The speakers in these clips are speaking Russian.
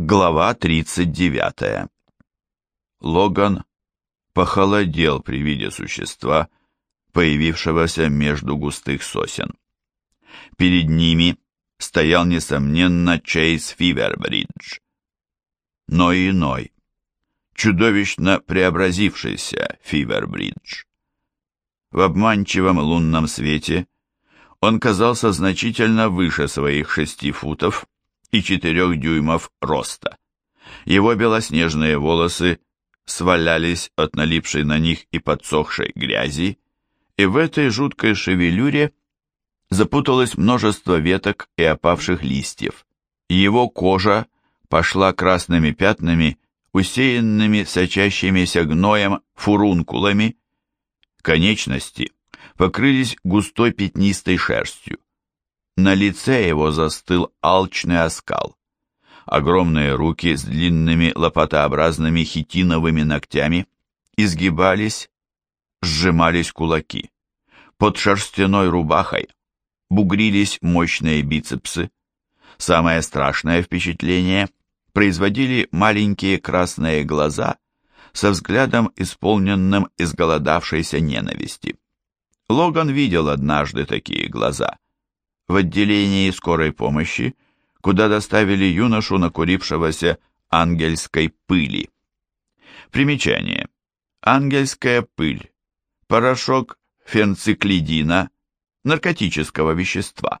Глава 39. Логан похолодел при виде существа, появившегося между густых сосен. Перед ними стоял, несомненно, Чейз Фивербридж. Но иной, чудовищно преобразившийся Фивербридж. В обманчивом лунном свете он казался значительно выше своих шести футов, и четырех дюймов роста. Его белоснежные волосы свалялись от налипшей на них и подсохшей грязи, и в этой жуткой шевелюре запуталось множество веток и опавших листьев. Его кожа пошла красными пятнами, усеянными сочащимися гноем фурункулами. Конечности покрылись густой пятнистой шерстью. На лице его застыл алчный оскал. Огромные руки с длинными лопатообразными хитиновыми ногтями изгибались, сжимались кулаки. Под шерстяной рубахой бугрились мощные бицепсы. Самое страшное впечатление производили маленькие красные глаза со взглядом, исполненным изголодавшейся ненависти. Логан видел однажды такие глаза — в отделении скорой помощи, куда доставили юношу, накурившегося ангельской пыли. Примечание. Ангельская пыль. Порошок фенциклидина, наркотического вещества.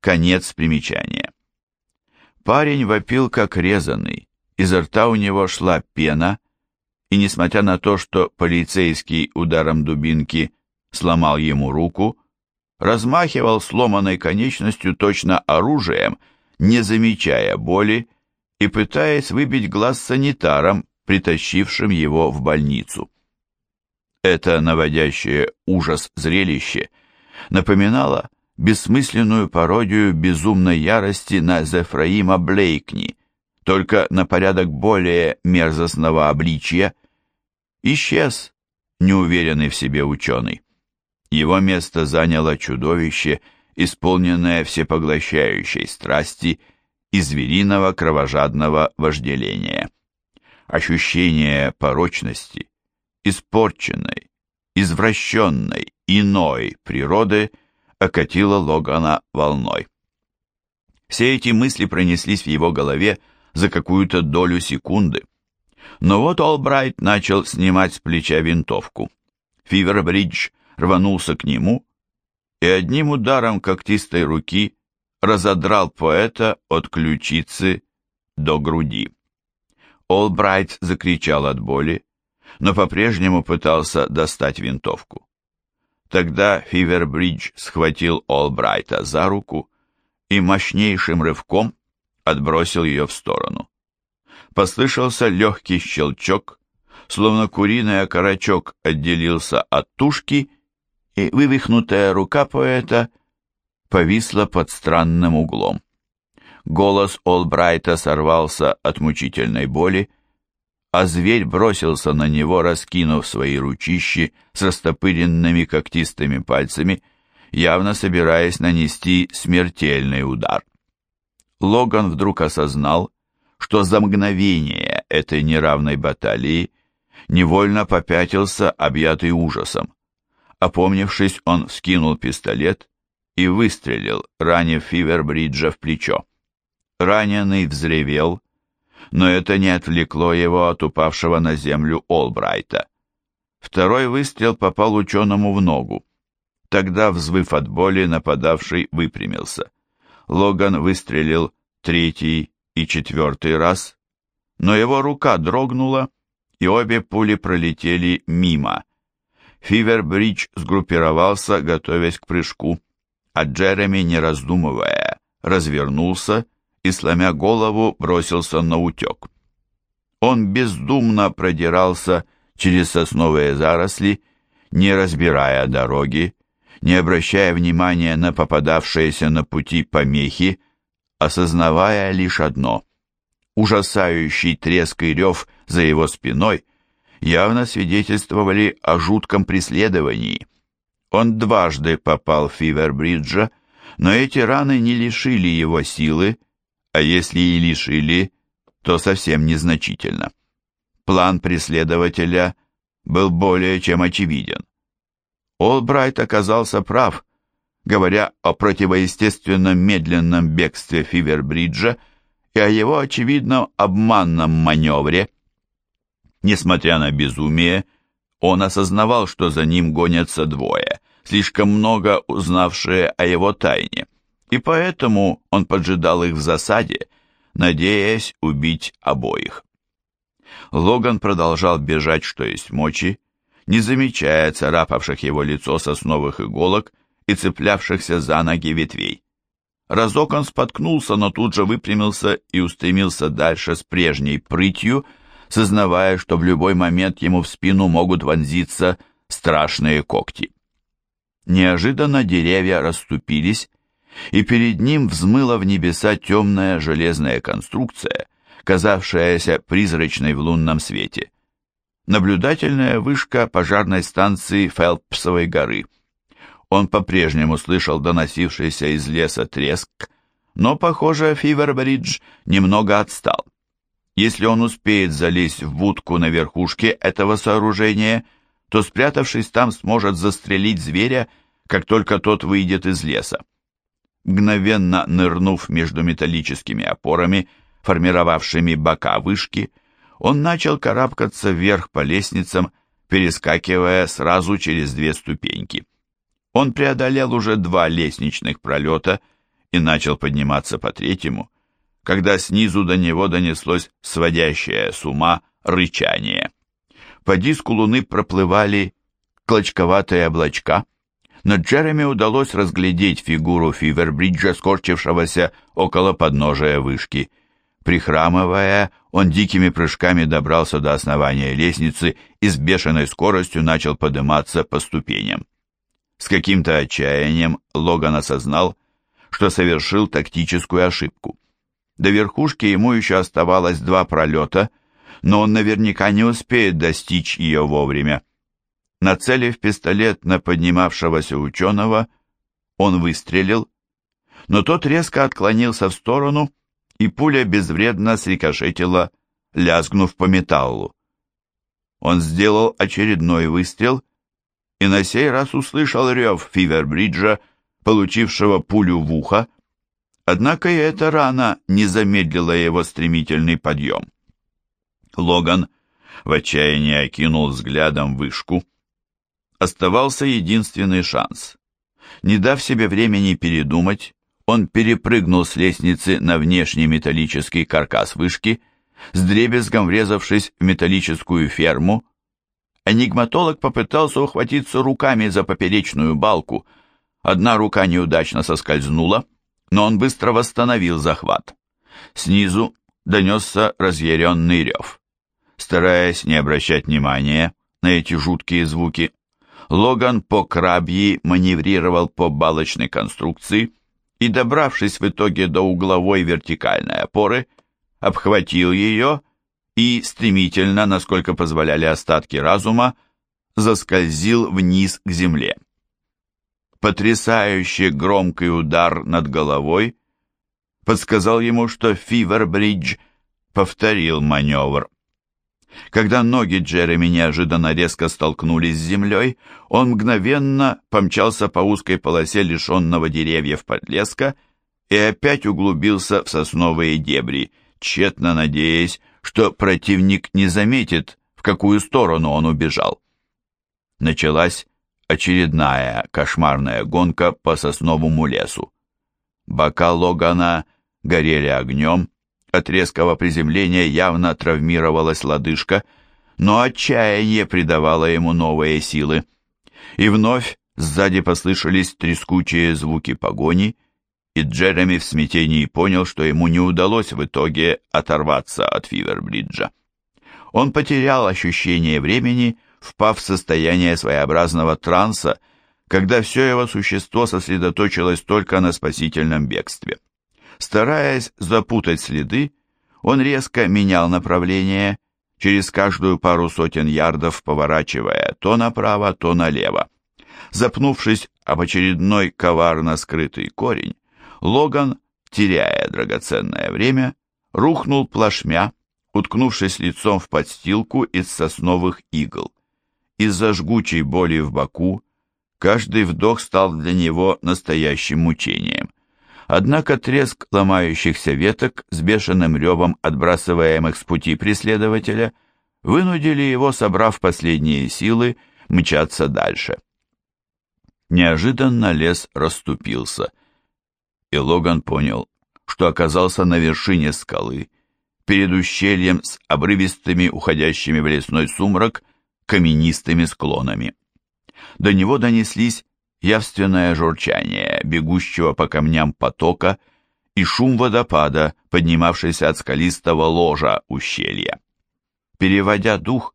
Конец примечания. Парень вопил как резанный, изо рта у него шла пена, и несмотря на то, что полицейский ударом дубинки сломал ему руку, размахивал сломанной конечностью точно оружием, не замечая боли и пытаясь выбить глаз санитарам, притащившим его в больницу. Это наводящее ужас зрелище напоминало бессмысленную пародию безумной ярости на Зефраима Блейкни, только на порядок более мерзостного обличья. Исчез неуверенный в себе ученый. Его место заняло чудовище, исполненное всепоглощающей страсти и звериного кровожадного вожделения. Ощущение порочности, испорченной, извращенной, иной природы окатило Логана волной. Все эти мысли пронеслись в его голове за какую-то долю секунды. Но вот Олбрайт начал снимать с плеча винтовку. Фивербридж рванулся к нему и одним ударом когтистой руки разодрал поэта от ключицы до груди. Олбрайт закричал от боли, но по-прежнему пытался достать винтовку. Тогда Фивербридж схватил Олбрайта за руку и мощнейшим рывком отбросил ее в сторону. Послышался легкий щелчок, словно куриный окорочок отделился от тушки и вывихнутая рука поэта повисла под странным углом. Голос Олбрайта сорвался от мучительной боли, а зверь бросился на него, раскинув свои ручищи с растопыренными когтистыми пальцами, явно собираясь нанести смертельный удар. Логан вдруг осознал, что за мгновение этой неравной баталии невольно попятился, объятый ужасом. Опомнившись, он вскинул пистолет и выстрелил, ранив Фивербриджа в плечо. Раненый взревел, но это не отвлекло его от упавшего на землю Олбрайта. Второй выстрел попал ученому в ногу. Тогда, взвыв от боли, нападавший выпрямился. Логан выстрелил третий и четвертый раз, но его рука дрогнула, и обе пули пролетели мимо, Фивербридж сгруппировался, готовясь к прыжку, а Джереми, не раздумывая, развернулся и, сломя голову, бросился на утек. Он бездумно продирался через сосновые заросли, не разбирая дороги, не обращая внимания на попадавшиеся на пути помехи, осознавая лишь одно — ужасающий треск и рев за его спиной явно свидетельствовали о жутком преследовании. Он дважды попал в Фивербриджа, но эти раны не лишили его силы, а если и лишили, то совсем незначительно. План преследователя был более чем очевиден. Олбрайт оказался прав, говоря о противоестественном медленном бегстве Фивербриджа и о его очевидном обманном маневре. Несмотря на безумие, он осознавал, что за ним гонятся двое, слишком много узнавшие о его тайне, и поэтому он поджидал их в засаде, надеясь убить обоих. Логан продолжал бежать, что есть мочи, не замечая царапавших его лицо сосновых иголок и цеплявшихся за ноги ветвей. Разок он споткнулся, но тут же выпрямился и устремился дальше с прежней прытью, сознавая, что в любой момент ему в спину могут вонзиться страшные когти. Неожиданно деревья расступились, и перед ним взмыла в небеса темная железная конструкция, казавшаяся призрачной в лунном свете. Наблюдательная вышка пожарной станции Фелпсовой горы. Он по-прежнему слышал доносившийся из леса треск, но, похоже, Фивербридж немного отстал. Если он успеет залезть в будку на верхушке этого сооружения, то, спрятавшись там, сможет застрелить зверя, как только тот выйдет из леса. Мгновенно нырнув между металлическими опорами, формировавшими бока вышки, он начал карабкаться вверх по лестницам, перескакивая сразу через две ступеньки. Он преодолел уже два лестничных пролета и начал подниматься по третьему, когда снизу до него донеслось сводящее с ума рычание. По диску луны проплывали клочковатые облачка, но Джереми удалось разглядеть фигуру Фивербриджа, скорчившегося около подножия вышки. Прихрамывая, он дикими прыжками добрался до основания лестницы и с бешеной скоростью начал подниматься по ступеням. С каким-то отчаянием Логан осознал, что совершил тактическую ошибку. До верхушки ему еще оставалось два пролета, но он наверняка не успеет достичь ее вовремя. Нацелив пистолет на поднимавшегося ученого, он выстрелил, но тот резко отклонился в сторону, и пуля безвредно срикошетила, лязгнув по металлу. Он сделал очередной выстрел и на сей раз услышал рев Фивербриджа, получившего пулю в ухо, однако и эта рана не замедлила его стремительный подъем. Логан в отчаянии окинул взглядом вышку, оставался единственный шанс. Не дав себе времени передумать, он перепрыгнул с лестницы на внешний металлический каркас вышки, с дребезгом врезавшись в металлическую ферму. Энигматолог попытался ухватиться руками за поперечную балку. Одна рука неудачно соскользнула, но он быстро восстановил захват. Снизу донесся разъяренный рев. Стараясь не обращать внимания на эти жуткие звуки, Логан по крабьи маневрировал по балочной конструкции и, добравшись в итоге до угловой вертикальной опоры, обхватил ее и стремительно, насколько позволяли остатки разума, заскользил вниз к земле. Потрясающе громкий удар над головой подсказал ему, что Фивербридж повторил маневр. Когда ноги Джереми неожиданно резко столкнулись с землей, он мгновенно помчался по узкой полосе лишенного деревьев подлеска и опять углубился в сосновые дебри, тщетно надеясь, что противник не заметит, в какую сторону он убежал. Началась очередная кошмарная гонка по сосновому лесу. Бока Логана горели огнем, от резкого приземления явно травмировалась лодыжка, но отчаяние придавало ему новые силы. И вновь сзади послышались трескучие звуки погони, и Джереми в смятении понял, что ему не удалось в итоге оторваться от Фивербриджа. Он потерял ощущение времени, впав в состояние своеобразного транса, когда все его существо сосредоточилось только на спасительном бегстве. Стараясь запутать следы, он резко менял направление, через каждую пару сотен ярдов поворачивая то направо, то налево. Запнувшись об очередной коварно скрытый корень, Логан, теряя драгоценное время, рухнул плашмя, уткнувшись лицом в подстилку из сосновых игл. Из-за жгучей боли в боку каждый вдох стал для него настоящим мучением. Однако треск ломающихся веток с бешеным ревом отбрасываемых с пути преследователя вынудили его, собрав последние силы, мчаться дальше. Неожиданно лес расступился, и Логан понял, что оказался на вершине скалы, перед ущельем с обрывистыми, уходящими в лесной сумрак, каменистыми склонами. До него донеслись явственное журчание бегущего по камням потока и шум водопада, поднимавшийся от скалистого ложа ущелья. Переводя дух,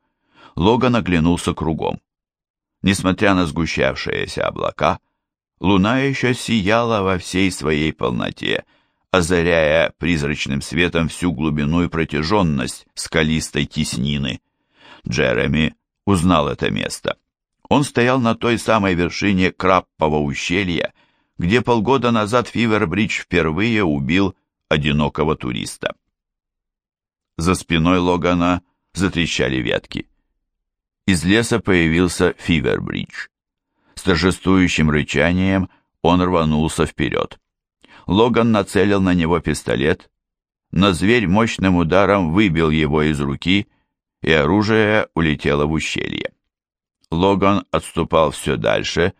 Логан оглянулся кругом. Несмотря на сгущавшиеся облака, луна еще сияла во всей своей полноте, озаряя призрачным светом всю глубину и протяженность скалистой теснины. Джереми узнал это место. Он стоял на той самой вершине Краппового ущелья, где полгода назад Фивербридж впервые убил одинокого туриста. За спиной Логана затрещали ветки. Из леса появился Фивербридж. С торжествующим рычанием он рванулся вперед. Логан нацелил на него пистолет, но зверь мощным ударом выбил его из руки, и оружие улетело в ущелье. Логан отступал все дальше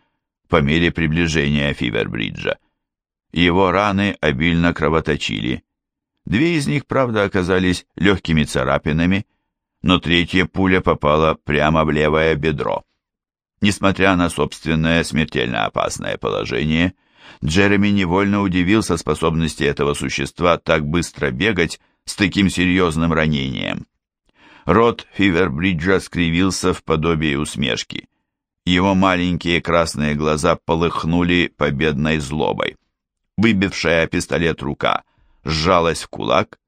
по мере приближения Фивербриджа. Его раны обильно кровоточили. Две из них, правда, оказались легкими царапинами, но третья пуля попала прямо в левое бедро. Несмотря на собственное смертельно опасное положение, Джереми невольно удивился способности этого существа так быстро бегать с таким серьезным ранением. Рот Фивербриджа скривился в подобии усмешки. Его маленькие красные глаза полыхнули победной злобой. Выбившая пистолет рука сжалась в кулак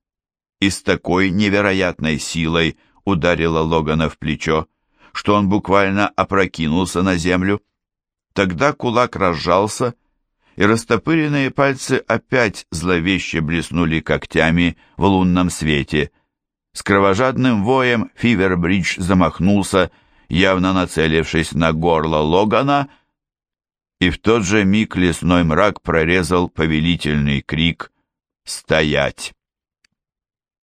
и с такой невероятной силой ударила Логана в плечо, что он буквально опрокинулся на землю. Тогда кулак разжался, и растопыренные пальцы опять зловеще блеснули когтями в лунном свете. С кровожадным воем Фивербридж замахнулся, явно нацелившись на горло Логана, и в тот же миг лесной мрак прорезал повелительный крик «Стоять!».